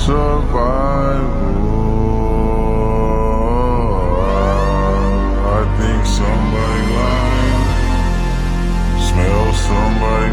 survival. I think somebody lying, smell somebody.